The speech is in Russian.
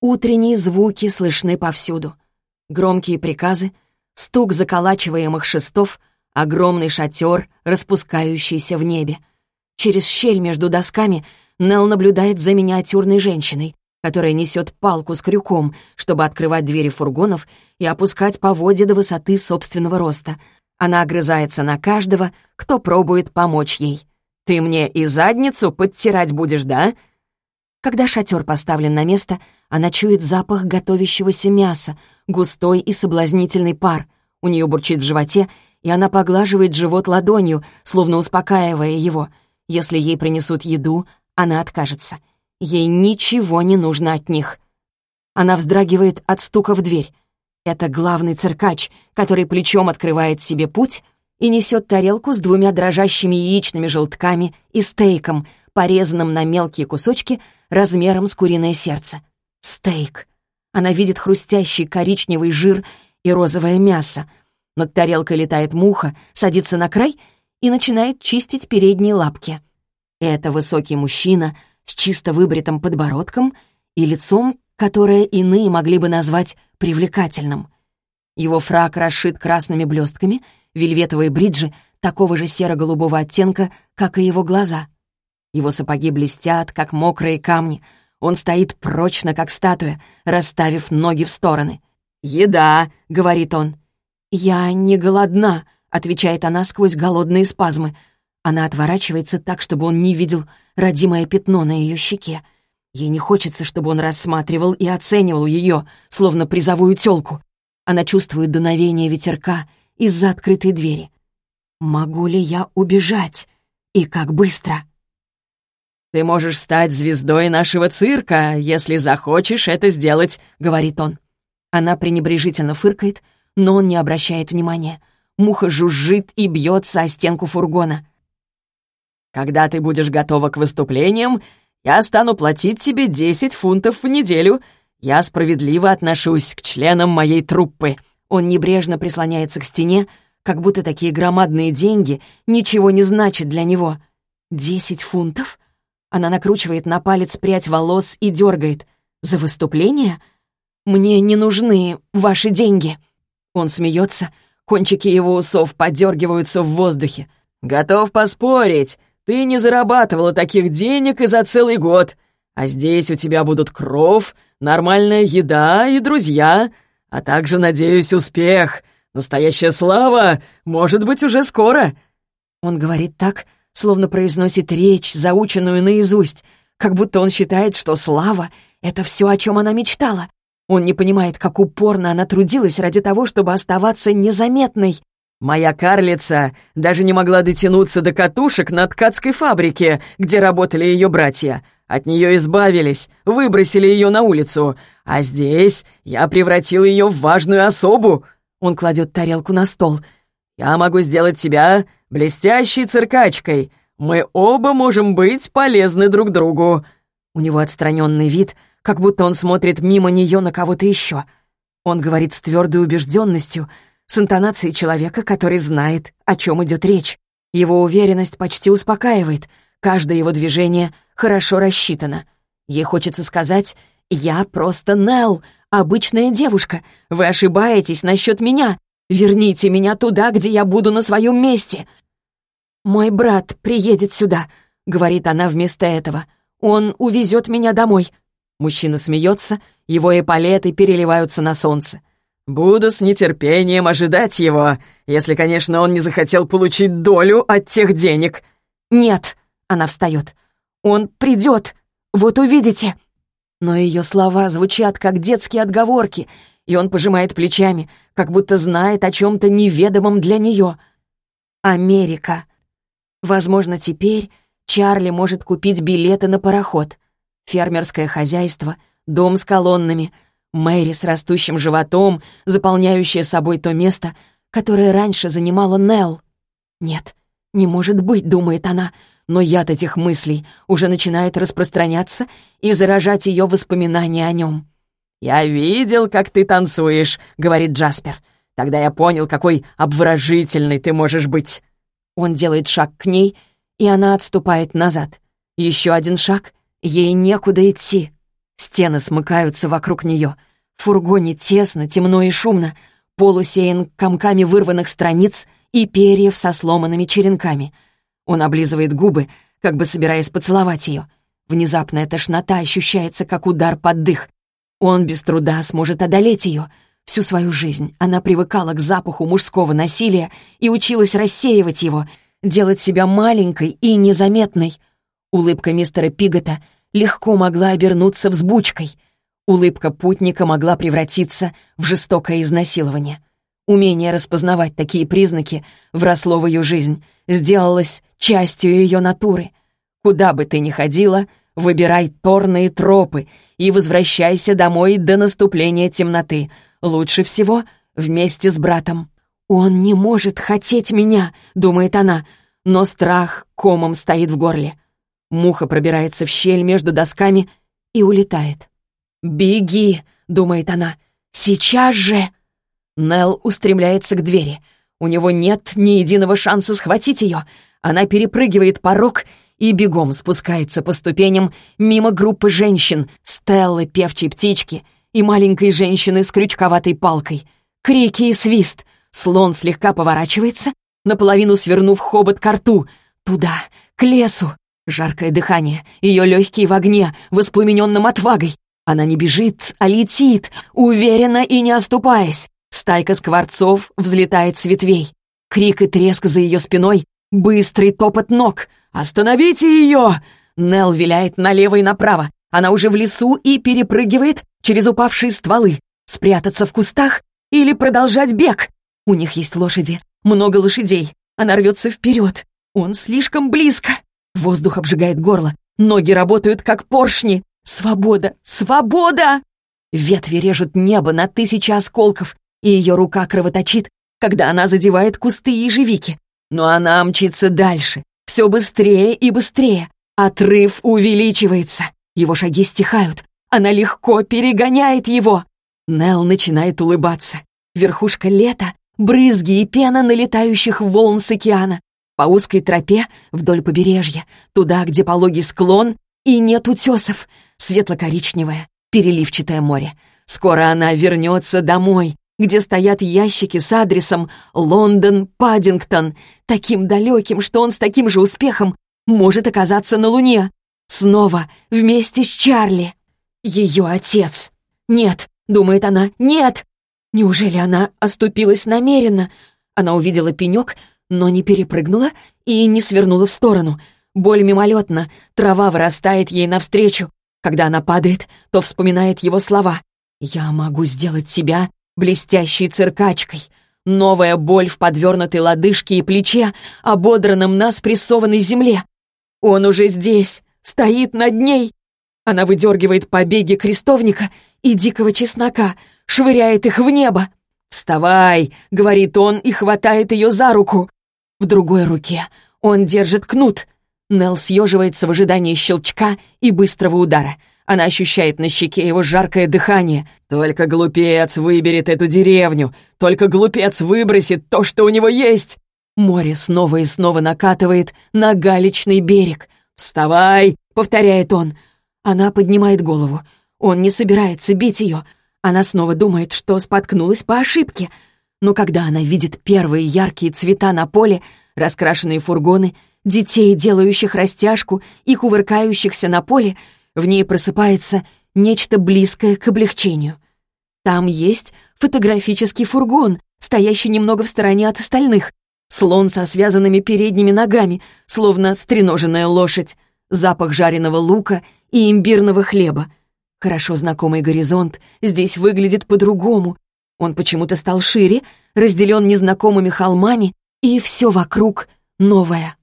Утренние звуки слышны повсюду. Громкие приказы, стук заколачиваемых шестов, огромный шатер, распускающийся в небе. Через щель между досками Нелл наблюдает за миниатюрной женщиной, которая несет палку с крюком, чтобы открывать двери фургонов и опускать поводья до высоты собственного роста. Она огрызается на каждого, кто пробует помочь ей. «Ты мне и задницу подтирать будешь, да?» Когда шатер поставлен на место, она чует запах готовящегося мяса, густой и соблазнительный пар. У нее бурчит в животе, и она поглаживает живот ладонью, словно успокаивая его. Если ей принесут еду, она откажется. Ей ничего не нужно от них. Она вздрагивает от стука в дверь. Это главный циркач, который плечом открывает себе путь и несет тарелку с двумя дрожащими яичными желтками и стейком, порезанным на мелкие кусочки размером с куриное сердце. Стейк. Она видит хрустящий коричневый жир и розовое мясо. Над тарелкой летает муха, садится на край и начинает чистить передние лапки. Это высокий мужчина с чисто выбритым подбородком и лицом, которое иные могли бы назвать привлекательным. Его фрак расшит красными блестками, вельветовые бриджи такого же серо-голубого оттенка, как и его глаза. Его сапоги блестят, как мокрые камни — он стоит прочно, как статуя, расставив ноги в стороны. «Еда!» — говорит он. «Я не голодна», — отвечает она сквозь голодные спазмы. Она отворачивается так, чтобы он не видел родимое пятно на ее щеке. Ей не хочется, чтобы он рассматривал и оценивал ее, словно призовую тёлку. Она чувствует дуновение ветерка из-за открытой двери. «Могу ли я убежать? И как быстро?» «Ты можешь стать звездой нашего цирка, если захочешь это сделать», — говорит он. Она пренебрежительно фыркает, но он не обращает внимания. Муха жужжит и бьется о стенку фургона. «Когда ты будешь готова к выступлениям, я стану платить тебе 10 фунтов в неделю. Я справедливо отношусь к членам моей труппы». Он небрежно прислоняется к стене, как будто такие громадные деньги ничего не значат для него. «Десять фунтов?» Она накручивает на палец прядь волос и дергает. «За выступление? Мне не нужны ваши деньги». Он смеется, кончики его усов подергиваются в воздухе. «Готов поспорить, ты не зарабатывала таких денег и за целый год. А здесь у тебя будут кров, нормальная еда и друзья, а также, надеюсь, успех. Настоящая слава может быть уже скоро». Он говорит так, словно произносит речь, заученную наизусть, как будто он считает, что слава — это все, о чем она мечтала. Он не понимает, как упорно она трудилась ради того, чтобы оставаться незаметной. «Моя карлица даже не могла дотянуться до катушек на ткацкой фабрике, где работали ее братья. От нее избавились, выбросили ее на улицу. А здесь я превратил ее в важную особу». Он кладет тарелку на стол. «Я могу сделать тебя блестящей циркачкой. Мы оба можем быть полезны друг другу». У него отстраненный вид, как будто он смотрит мимо нее на кого-то еще. Он говорит с твердой убежденностью, с интонацией человека, который знает, о чем идет речь. Его уверенность почти успокаивает, каждое его движение хорошо рассчитано. Ей хочется сказать «Я просто Нелл, обычная девушка. Вы ошибаетесь насчет меня. Верните меня туда, где я буду на своем месте. «Мой брат приедет сюда», — говорит она вместо этого. «Он увезет меня домой». Мужчина смеется, его эполеты переливаются на солнце. «Буду с нетерпением ожидать его, если, конечно, он не захотел получить долю от тех денег». «Нет», — она встает. «Он придет, вот увидите». Но ее слова звучат как детские отговорки, и он пожимает плечами, как будто знает о чем-то неведомом для нее. Америка. Возможно, теперь Чарли может купить билеты на пароход. Фермерское хозяйство, дом с колоннами, Мэри с растущим животом, заполняющая собой то место, которое раньше занимала Нелл. Нет, не может быть, думает она, но яд этих мыслей уже начинает распространяться и заражать ее воспоминания о нем. «Я видел, как ты танцуешь», — говорит Джаспер. «Тогда я понял, какой обворожительный ты можешь быть». Он делает шаг к ней, и она отступает назад. Еще один шаг, ей некуда идти. Стены смыкаются вокруг нее. В фургоне тесно, темно и шумно. Пол усеян комками вырванных страниц и перьев со сломанными черенками. Он облизывает губы, как бы собираясь поцеловать ее. Внезапная тошнота ощущается, как удар под дых. Он без труда сможет одолеть ее. Всю свою жизнь она привыкала к запаху мужского насилия и училась рассеивать его, делать себя маленькой и незаметной. Улыбка мистера Пигота легко могла обернуться взбучкой. Улыбка путника могла превратиться в жестокое изнасилование. Умение распознавать такие признаки вросло в ее жизнь, сделалось частью ее натуры. Куда бы ты ни ходила, выбирай торные тропы и возвращайся домой до наступления темноты. Лучше всего вместе с братом. «Он не может хотеть меня», — думает она, но страх комом стоит в горле. Муха пробирается в щель между досками и улетает. «Беги!» — думает она. «Сейчас же!» Нелл устремляется к двери. У него нет ни единого шанса схватить ее. Она перепрыгивает порог и бегом спускается по ступеням мимо группы женщин, Стеллы, певчей птички и маленькой женщины с крючковатой палкой. Крики и свист. Слон слегка поворачивается, наполовину свернув хобот к рту. Туда, к лесу. Жаркое дыхание, ее легкие в огне, воспламененным отвагой. Она не бежит, а летит, уверенно и не оступаясь. Стайка скворцов взлетает с ветвей. Крик и треск за ее спиной, быстрый топот ног. «Остановите ее!» Нел виляет налево и направо. Она уже в лесу и перепрыгивает через упавшие стволы. Спрятаться в кустах или продолжать бег? У них есть лошади, много лошадей. Она рвется вперед. Он слишком близко. Воздух обжигает горло. Ноги работают как поршни. Свобода! Свобода! Ветви режут небо на тысячи осколков, и ее рука кровоточит, когда она задевает кусты ежевики. Но она мчится дальше, все быстрее и быстрее. Отрыв увеличивается. Его шаги стихают. Она легко перегоняет его. Нел начинает улыбаться. Верхушка лета, брызги и пена налетающих волн с океана по узкой тропе вдоль побережья, туда, где пологий склон и нет утесов, светло-коричневое, переливчатое море. Скоро она вернется домой, где стоят ящики с адресом Лондон, Паддингтон, таким далеким, что он с таким же успехом может оказаться на Луне. Снова вместе с Чарли. Ее отец. Нет, думает она, нет. Неужели она оступилась намеренно? Она увидела пенек, но не перепрыгнула и не свернула в сторону. Боль мимолетна, трава вырастает ей навстречу. Когда она падает, то вспоминает его слова. «Я могу сделать тебя блестящей циркачкой». Новая боль в подвернутой лодыжке и плече, ободранном на спрессованной земле. Он уже здесь, стоит над ней. Она выдергивает побеги крестовника и дикого чеснока, швыряет их в небо. «Вставай!» — говорит он и хватает ее за руку. В другой руке он держит кнут. Нелл съеживается в ожидании щелчка и быстрого удара. Она ощущает на щеке его жаркое дыхание. Только глупец выберет эту деревню. Только глупец выбросит то, что у него есть. Море снова и снова накатывает на галечный берег. «Вставай!» — повторяет он. Она поднимает голову. Он не собирается бить ее. Она снова думает, что споткнулась по ошибке — но когда она видит первые яркие цвета на поле, раскрашенные фургоны, детей, делающих растяжку и кувыркающихся на поле, в ней просыпается нечто близкое к облегчению. Там есть фотографический фургон, стоящий немного в стороне от остальных, слон со связанными передними ногами, словно стреноженная лошадь, запах жареного лука и имбирного хлеба. Хорошо знакомый горизонт здесь выглядит по-другому, он почему-то стал шире, разделен незнакомыми холмами, и все вокруг новое.